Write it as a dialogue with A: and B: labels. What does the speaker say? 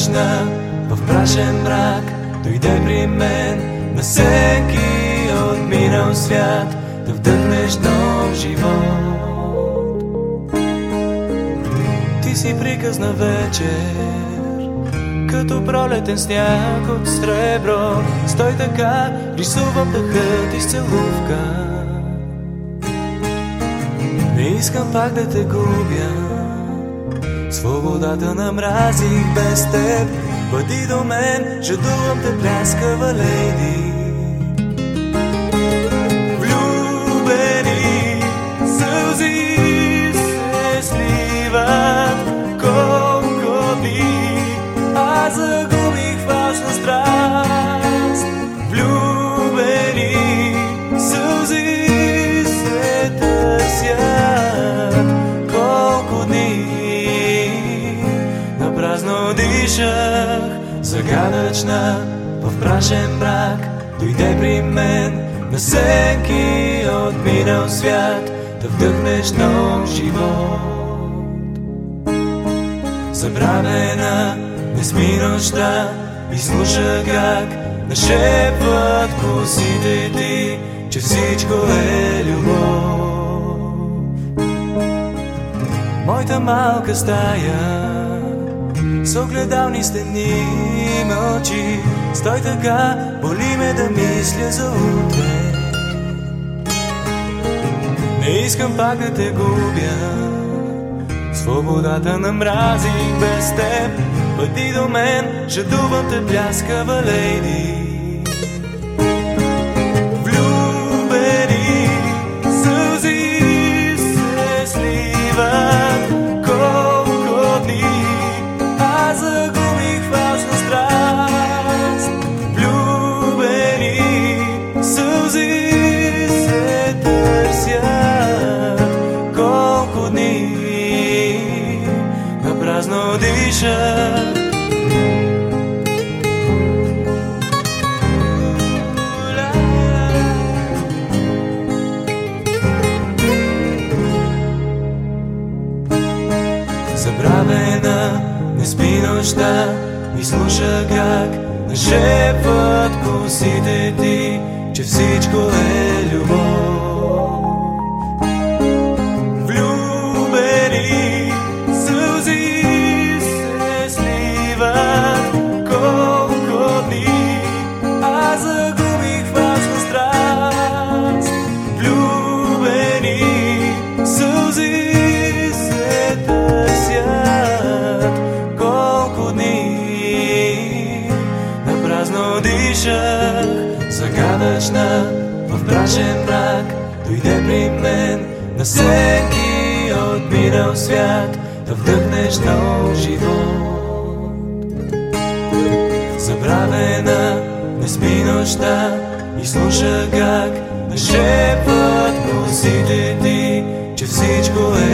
A: загадъчна в прашен мрак. Дойде при мен на всеки от минал свят Да вдъхнеш нов живот. Ти си приказна вечер като пролетен сняг от сребро. Стой така, рисувам дъхът и с целувка. Не искам пак да те губя Свободата намразих без теб. Бъди до мен, жадувам те пляскава лейди празно дишах Загадъчна в прашен мрак Дойде при мен на всеки от минал свят Да вдъхнеш нов живот Забравена не спи нощта и слуша как нашепват косите ти, че всичко е любов. Моята малка стая с огледални стени мълчи, стой така, боли ме да мисля за утре. Не искам пак да те губя, свободата намразих без теб. Бъди до мен, жадувам те пляскава лейди дишат Забравена, не спи нощта И слуша как нашепват косите ти Че всичко е любов Загадъчна в прашен мрак Дойде при мен на всеки от минал свят Да вдъхнеш нов живот. Забравена, не спи нощта И слуша как нашепват косите ти Че всичко е